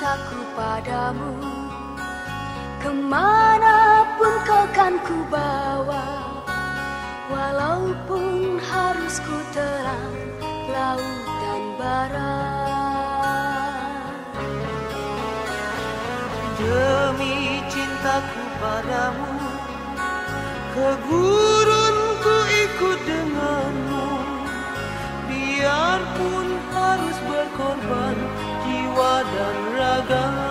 cintaku padamu. Ke mana pun kau kan ku bawa Walaupun harus ku terang laut dan barat Demi cintaku padamu Ke gurun ku ikut denganmu. Biarpun harus berkorban dan raga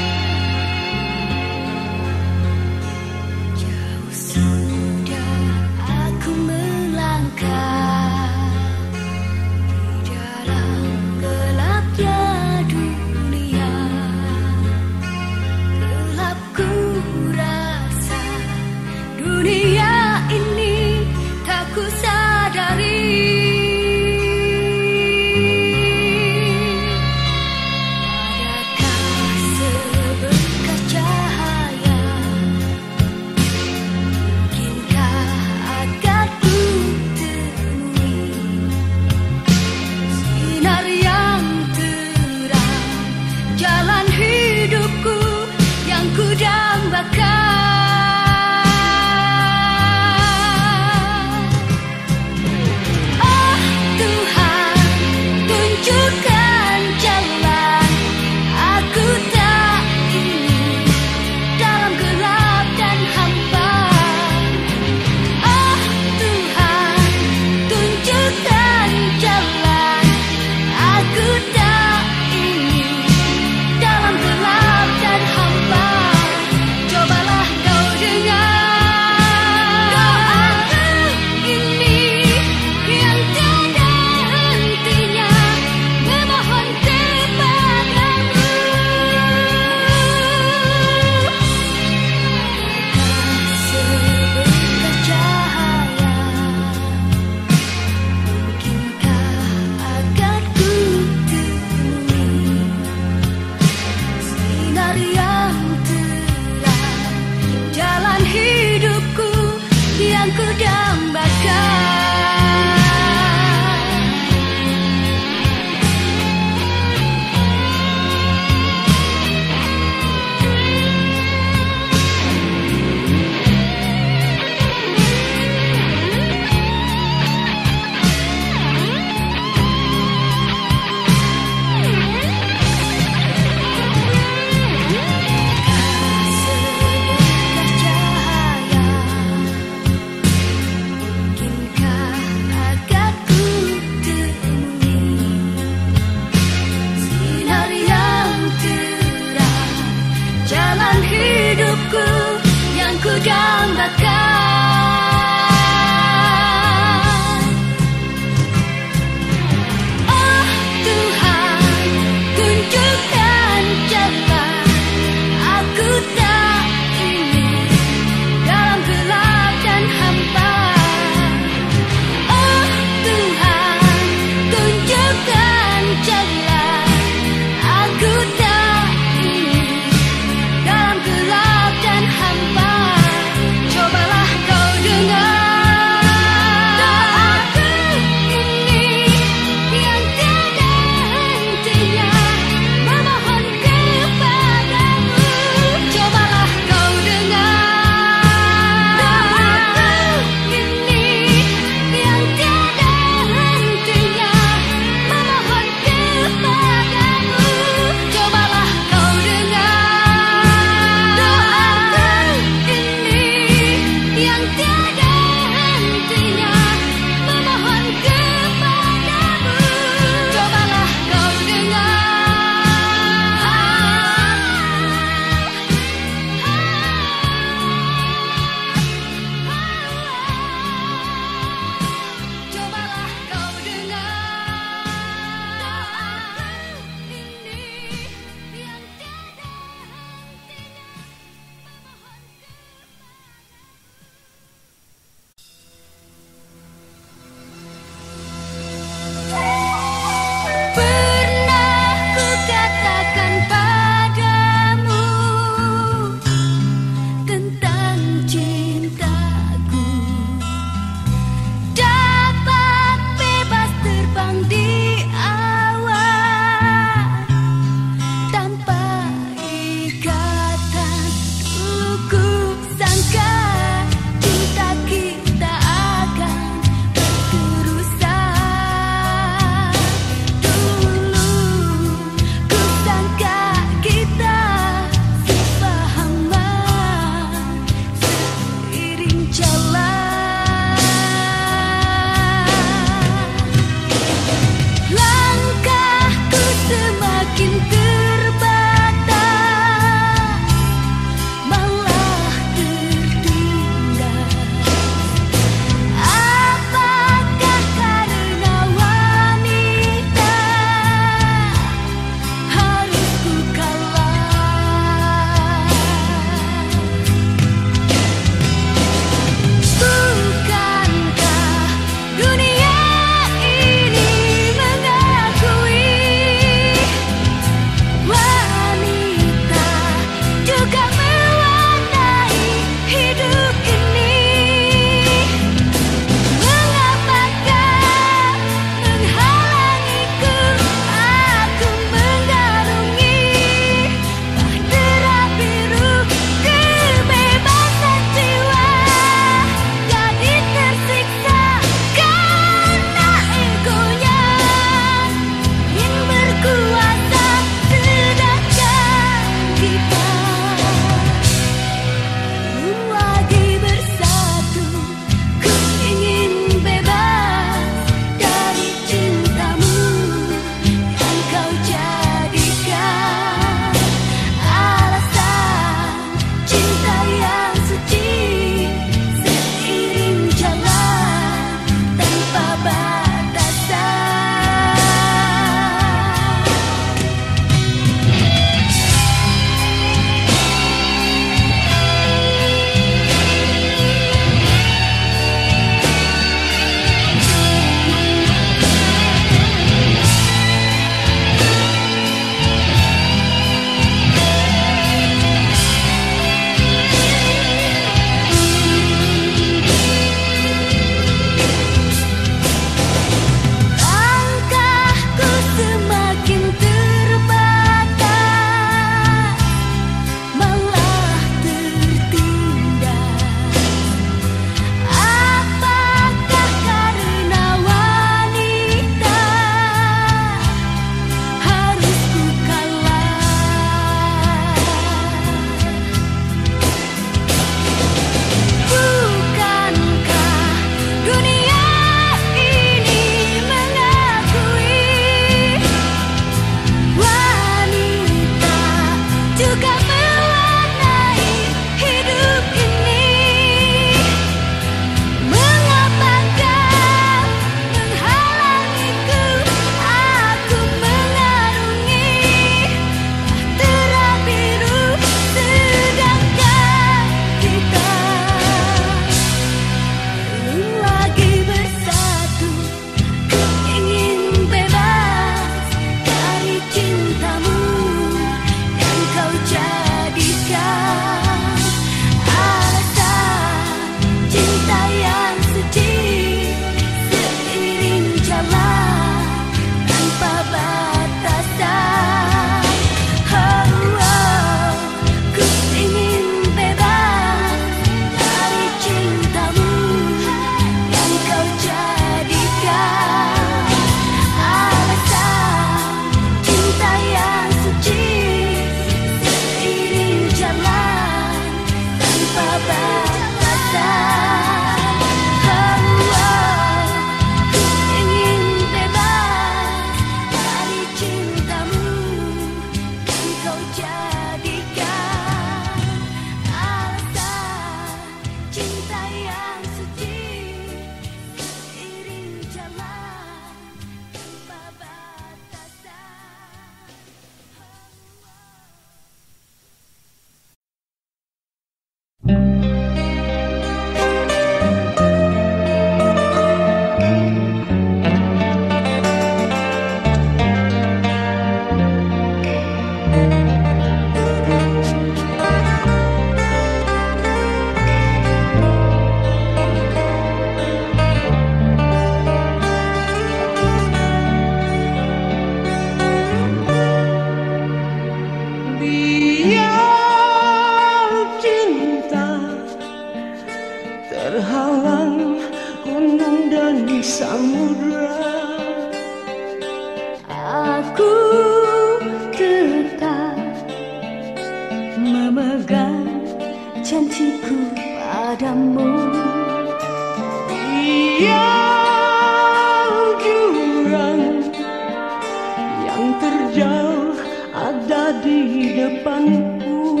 Yang terjauh ada di depanku.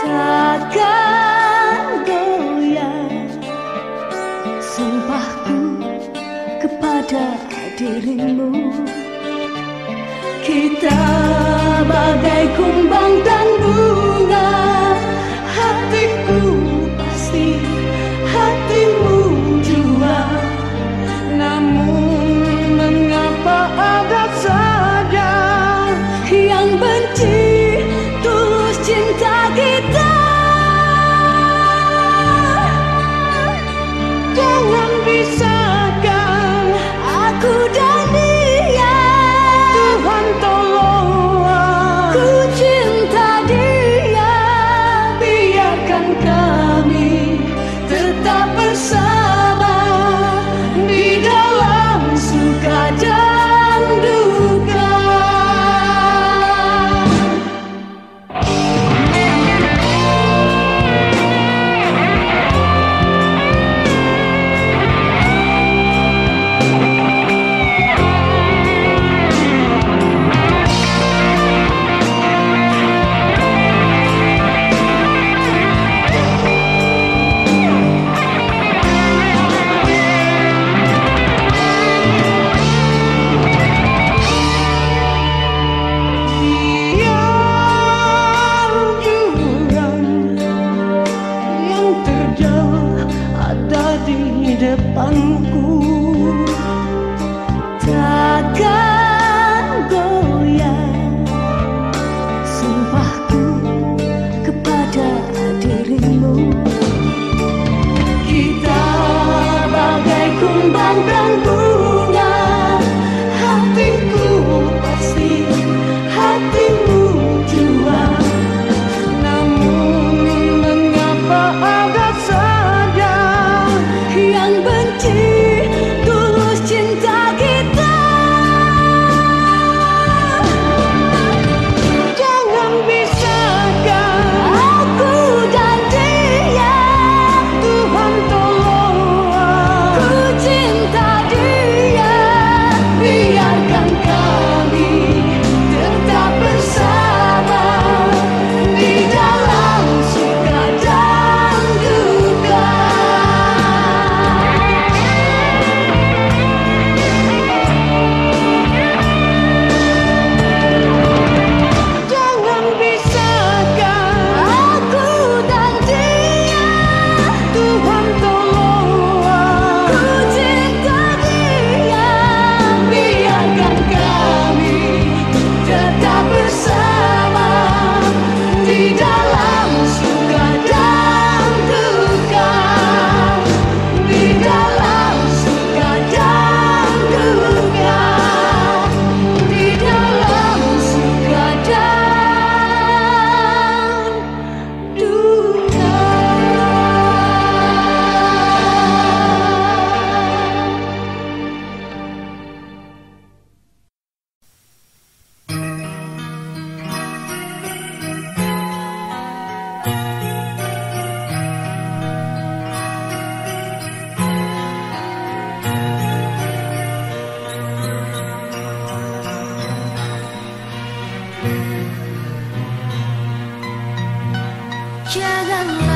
Takkan goyah Sumpahku kepada dirimu. Kita bagai kumbang Janganlah